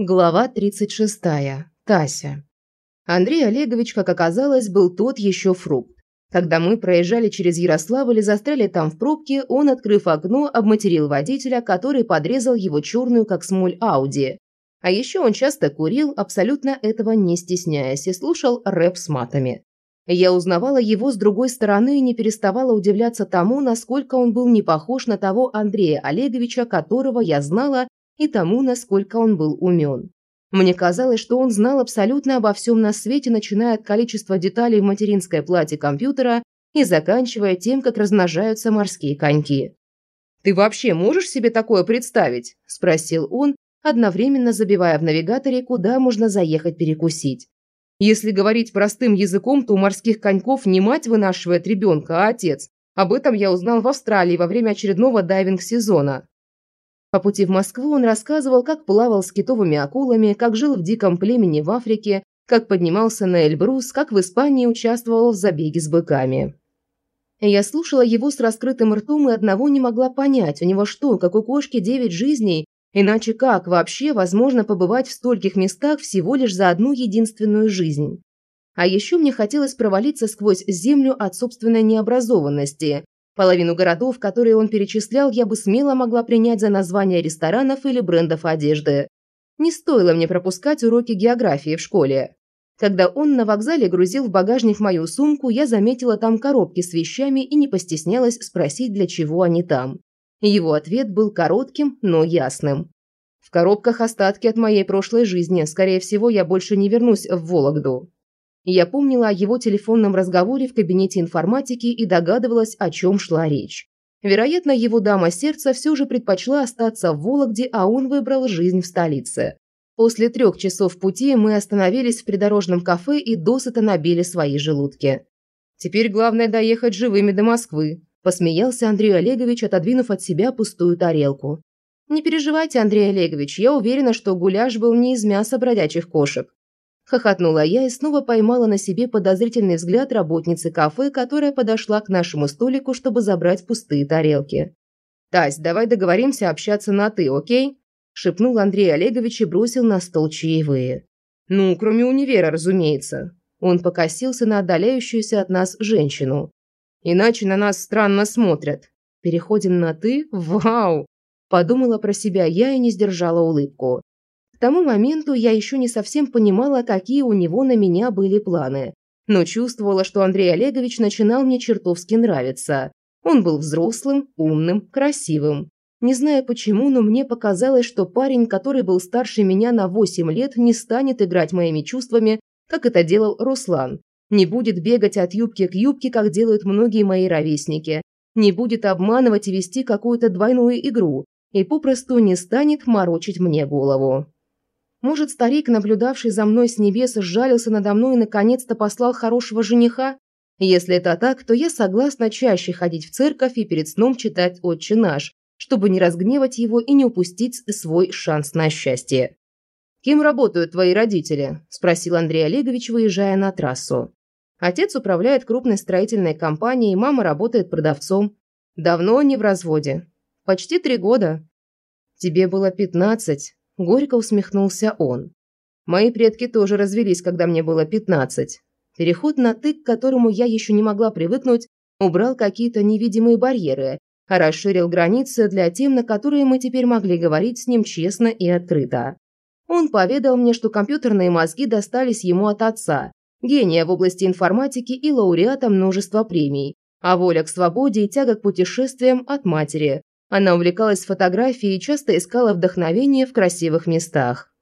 Глава 36. Тася. Андрей Олегович, как оказалось, был тот еще фрукт. Когда мы проезжали через Ярославль и застряли там в пробке, он, открыв окно, обматерил водителя, который подрезал его черную, как смоль, Ауди. А еще он часто курил, абсолютно этого не стесняясь, и слушал рэп с матами. Я узнавала его с другой стороны и не переставала удивляться тому, насколько он был не похож на того Андрея Олеговича, которого я знала и тому, насколько он был умен. Мне казалось, что он знал абсолютно обо всем на свете, начиная от количества деталей в материнской плате компьютера и заканчивая тем, как размножаются морские коньки. «Ты вообще можешь себе такое представить?» – спросил он, одновременно забивая в навигаторе, куда можно заехать перекусить. «Если говорить простым языком, то у морских коньков не мать вынашивает ребенка, а отец. Об этом я узнал в Австралии во время очередного дайвинг-сезона. По пути в Москву он рассказывал, как плавал с китовыми акулами, как жил в диком племени в Африке, как поднимался на Эльбрус, как в Испании участвовал в забеге с быками. Я слушала его с раскрытым ртом и одного не могла понять, у него что, как у кошки девять жизней, иначе как вообще возможно побывать в стольких местах всего лишь за одну единственную жизнь? А еще мне хотелось провалиться сквозь землю от собственной необразованности, Половину городов, которые он перечислял, я бы смело могла принять за названия ресторанов или брендов одежды. Не стоило мне пропускать уроки географии в школе. Когда он на вокзале грузил в багажник мою сумку, я заметила там коробки с вещами и не постеснялась спросить, для чего они там. Его ответ был коротким, но ясным. В коробках остатки от моей прошлой жизни. Скорее всего, я больше не вернусь в Вологду. Я помнила о его телефонном разговоре в кабинете информатики и догадывалась, о чем шла речь. Вероятно, его дама сердца все же предпочла остаться в Вологде, а он выбрал жизнь в столице. После трех часов пути мы остановились в придорожном кафе и досыта набили свои желудки. «Теперь главное доехать живыми до Москвы», – посмеялся Андрей Олегович, отодвинув от себя пустую тарелку. «Не переживайте, Андрей Олегович, я уверена, что гуляш был не из мяса бродячих кошек. Хохотнула я и снова поймала на себе подозрительный взгляд работницы кафе, которая подошла к нашему столику, чтобы забрать пустые тарелки. «Тась, давай договоримся общаться на «ты», окей?» – шепнул Андрей Олегович и бросил на стол чаевые. «Ну, кроме универа, разумеется». Он покосился на отдаляющуюся от нас женщину. «Иначе на нас странно смотрят. Переходим на «ты»? Вау!» Подумала про себя я и не сдержала улыбку. К тому моменту я еще не совсем понимала, какие у него на меня были планы. Но чувствовала, что Андрей Олегович начинал мне чертовски нравиться. Он был взрослым, умным, красивым. Не знаю почему, но мне показалось, что парень, который был старше меня на 8 лет, не станет играть моими чувствами, как это делал Руслан. Не будет бегать от юбки к юбке, как делают многие мои ровесники. Не будет обманывать и вести какую-то двойную игру. И попросту не станет морочить мне голову. Может, старик, наблюдавший за мной с небес, сжалился надо мной и наконец-то послал хорошего жениха? Если это так, то я согласна чаще ходить в церковь и перед сном читать «Отче наш», чтобы не разгневать его и не упустить свой шанс на счастье. «Кем работают твои родители?» – спросил Андрей Олегович, выезжая на трассу. Отец управляет крупной строительной компанией, мама работает продавцом. Давно не в разводе. Почти три года. Тебе было пятнадцать. Горько усмехнулся он. Мои предки тоже развелись, когда мне было пятнадцать. Переход на «ты», к которому я еще не могла привыкнуть, убрал какие-то невидимые барьеры, а расширил границы для тем, на которые мы теперь могли говорить с ним честно и открыто. Он поведал мне, что компьютерные мозги достались ему от отца, гения в области информатики и лауреата множества премий, а воля к свободе и тяга к путешествиям от матери, она увлекалась фотографией и часто искала вдохновение в красивых местах.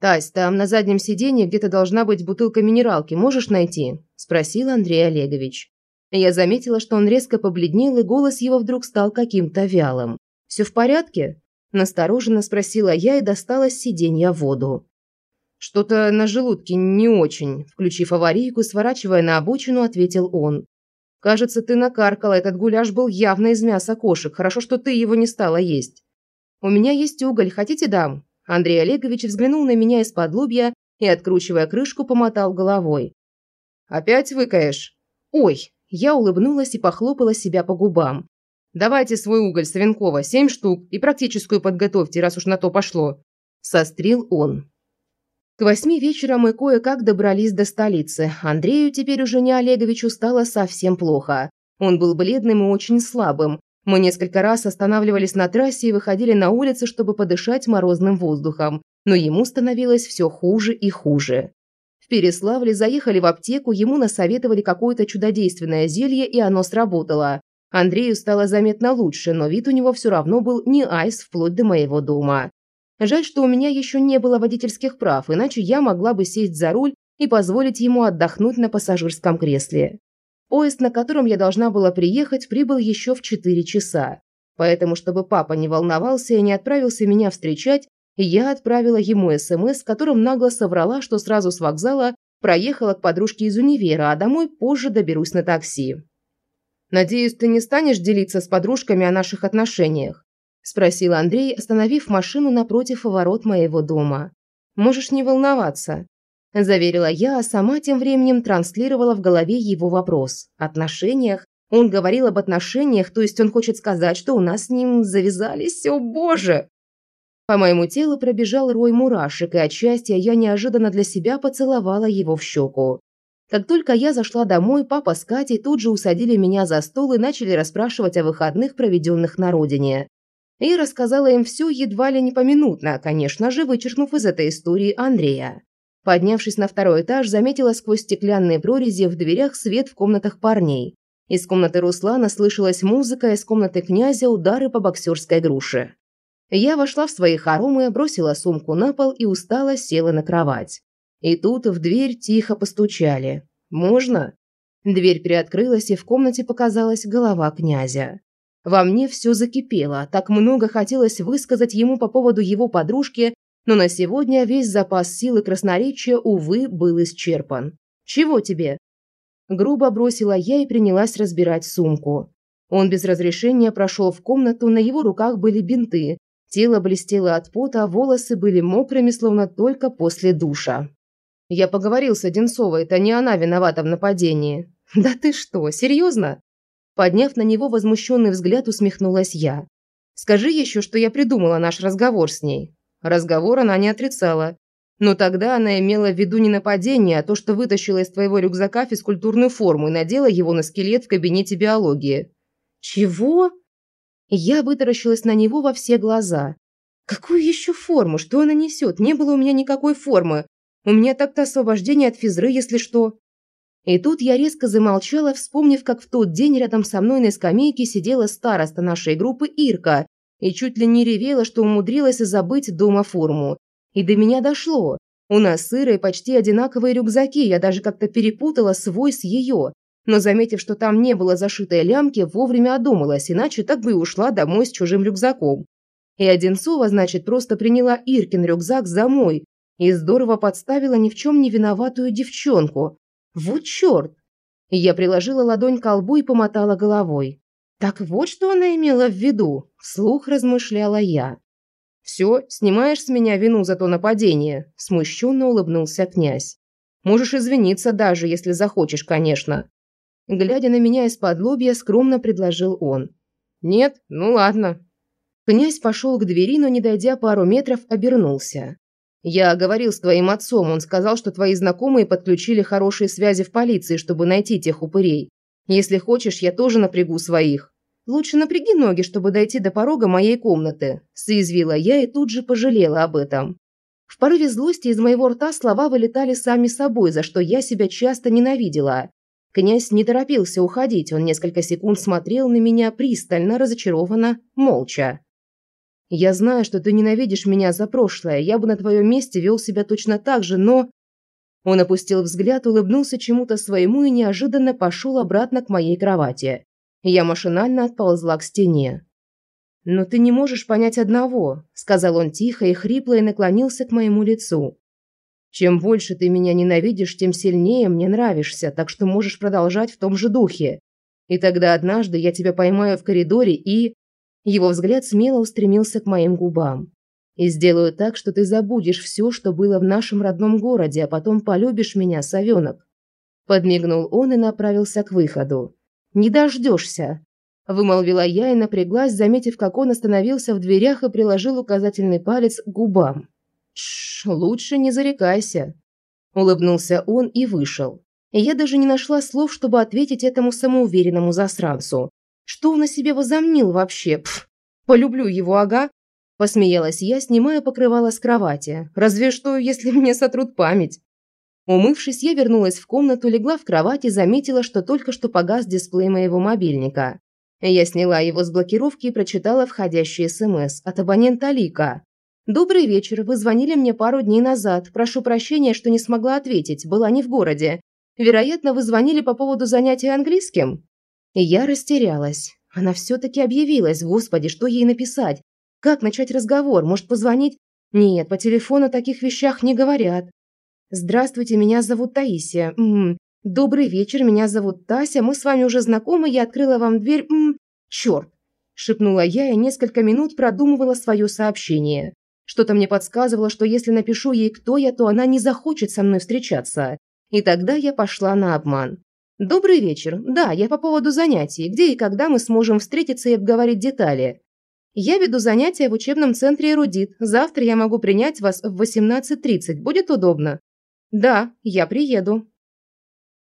«Тась, там на заднем сиденье где-то должна быть бутылка минералки, можешь найти?» – спросил Андрей Олегович. Я заметила, что он резко побледнел, и голос его вдруг стал каким-то вялым. «Все в порядке?» – настороженно спросила я и достала с сиденья воду. «Что-то на желудке не очень», – включив аварийку, сворачивая на обочину, ответил он. Кажется, ты накаркала, этот гуляш был явно из мяса кошек. Хорошо, что ты его не стала есть. У меня есть уголь, хотите дам? Андрей Олегович взглянул на меня из-под лобья и, откручивая крышку, помотал головой. «Опять выкаешь?» «Ой!» Я улыбнулась и похлопала себя по губам. «Давайте свой уголь, Савенкова, семь штук, и практическую подготовьте, раз уж на то пошло. Сострил он. К восьми вечера мы кое-как добрались до столицы. Андрею, теперь уже не Олеговичу, стало совсем плохо. Он был бледным и очень слабым. Мы несколько раз останавливались на трассе и выходили на улицы, чтобы подышать морозным воздухом. Но ему становилось все хуже и хуже. В Переславле заехали в аптеку, ему насоветовали какое-то чудодейственное зелье, и оно сработало. Андрею стало заметно лучше, но вид у него все равно был не айс вплоть до моего дома. Жаль, что у меня еще не было водительских прав, иначе я могла бы сесть за руль и позволить ему отдохнуть на пассажирском кресле. Поезд, на котором я должна была приехать, прибыл еще в 4 часа. Поэтому, чтобы папа не волновался и не отправился меня встречать, я отправила ему СМС, в котором нагло соврала, что сразу с вокзала проехала к подружке из универа, а домой позже доберусь на такси. «Надеюсь, ты не станешь делиться с подружками о наших отношениях?» – спросил Андрей, остановив машину напротив ворот моего дома. «Можешь не волноваться», – заверила я, а сама тем временем транслировала в голове его вопрос. «Отношениях?» Он говорил об отношениях, то есть он хочет сказать, что у нас с ним завязались, о боже! По моему телу пробежал рой мурашек, и от счастья я неожиданно для себя поцеловала его в щеку. Как только я зашла домой, папа с Катей тут же усадили меня за стол и начали расспрашивать о выходных, проведенных на родине и рассказала им все едва ли не поминутно, конечно же, вычеркнув из этой истории Андрея. Поднявшись на второй этаж, заметила сквозь стеклянные прорези в дверях свет в комнатах парней. Из комнаты Руслана слышалась музыка, из комнаты князя удары по боксерской груше. Я вошла в свои хоромы, бросила сумку на пол и устало села на кровать. И тут в дверь тихо постучали. «Можно?» Дверь приоткрылась, и в комнате показалась голова князя. Во мне все закипело, так много хотелось высказать ему по поводу его подружки, но на сегодня весь запас силы красноречия, увы, был исчерпан. «Чего тебе?» Грубо бросила я и принялась разбирать сумку. Он без разрешения прошел в комнату, на его руках были бинты. Тело блестело от пота, волосы были мокрыми, словно только после душа. Я поговорил с Одинцовой, это не она виновата в нападении. «Да ты что, серьезно?» Подняв на него возмущенный взгляд, усмехнулась я. «Скажи еще, что я придумала наш разговор с ней». Разговор она не отрицала. Но тогда она имела в виду не нападение, а то, что вытащила из твоего рюкзака физкультурную форму и надела его на скелет в кабинете биологии. «Чего?» Я вытаращилась на него во все глаза. «Какую еще форму? Что она несет? Не было у меня никакой формы. У меня так-то освобождение от физры, если что». И тут я резко замолчала, вспомнив, как в тот день рядом со мной на скамейке сидела староста нашей группы Ирка и чуть ли не ревела, что умудрилась забыть дома форму. И до меня дошло. У нас с Ирой почти одинаковые рюкзаки, я даже как-то перепутала свой с ее. Но заметив, что там не было зашитой лямки, вовремя одумалась, иначе так бы и ушла домой с чужим рюкзаком. И Одинцова, значит, просто приняла Иркин рюкзак за мой и здорово подставила ни в чем не виноватую девчонку. Вот черт! Я приложила ладонь к колбу и помотала головой. Так вот, что она имела в виду, вслух размышляла я. «Все, снимаешь с меня вину за то нападение», – смущенно улыбнулся князь. «Можешь извиниться даже, если захочешь, конечно». Глядя на меня из-под лобья, скромно предложил он. «Нет? Ну ладно». Князь пошел к двери, но, не дойдя пару метров, обернулся. «Я говорил с твоим отцом, он сказал, что твои знакомые подключили хорошие связи в полиции, чтобы найти тех упырей. Если хочешь, я тоже напрягу своих». «Лучше напряги ноги, чтобы дойти до порога моей комнаты», – соязвила я и тут же пожалела об этом. В порыве злости из моего рта слова вылетали сами собой, за что я себя часто ненавидела. Князь не торопился уходить, он несколько секунд смотрел на меня пристально, разочарованно, молча. Я знаю, что ты ненавидишь меня за прошлое. Я бы на твоем месте вел себя точно так же, но...» Он опустил взгляд, улыбнулся чему-то своему и неожиданно пошел обратно к моей кровати. Я машинально отползла к стене. «Но ты не можешь понять одного», – сказал он тихо и хрипло и наклонился к моему лицу. «Чем больше ты меня ненавидишь, тем сильнее мне нравишься, так что можешь продолжать в том же духе. И тогда однажды я тебя поймаю в коридоре и...» Его взгляд смело устремился к моим губам. «И сделаю так, что ты забудешь все, что было в нашем родном городе, а потом полюбишь меня, совенок». Подмигнул он и направился к выходу. «Не дождешься!» Вымолвила я и напряглась, заметив, как он остановился в дверях и приложил указательный палец к губам. Тш, лучше не зарекайся. Улыбнулся он и вышел. Я даже не нашла слов, чтобы ответить этому самоуверенному засранцу. Что он о себе возомнил вообще? Пф, полюблю его, ага. Посмеялась я, снимая покрывало с кровати. Разве что, если мне сотрут память. Умывшись, я вернулась в комнату, легла в кровать и заметила, что только что погас дисплей моего мобильника. Я сняла его с блокировки и прочитала входящий СМС от абонента Лика. «Добрый вечер. Вы звонили мне пару дней назад. Прошу прощения, что не смогла ответить. Была не в городе. Вероятно, вы звонили по поводу занятия английским?» И я растерялась. Она все-таки объявилась. Господи, что ей написать? Как начать разговор? Может, позвонить? Нет, по телефону о таких вещах не говорят. «Здравствуйте, меня зовут Таисия. М -м, добрый вечер, меня зовут Тася. Мы с вами уже знакомы, я открыла вам дверь. М -м, черт!» – шепнула я и несколько минут продумывала свое сообщение. Что-то мне подсказывало, что если напишу ей, кто я, то она не захочет со мной встречаться. И тогда я пошла на обман. «Добрый вечер. Да, я по поводу занятий. Где и когда мы сможем встретиться и обговорить детали?» «Я веду занятия в учебном центре «Эрудит». Завтра я могу принять вас в 18.30. Будет удобно?» «Да, я приеду».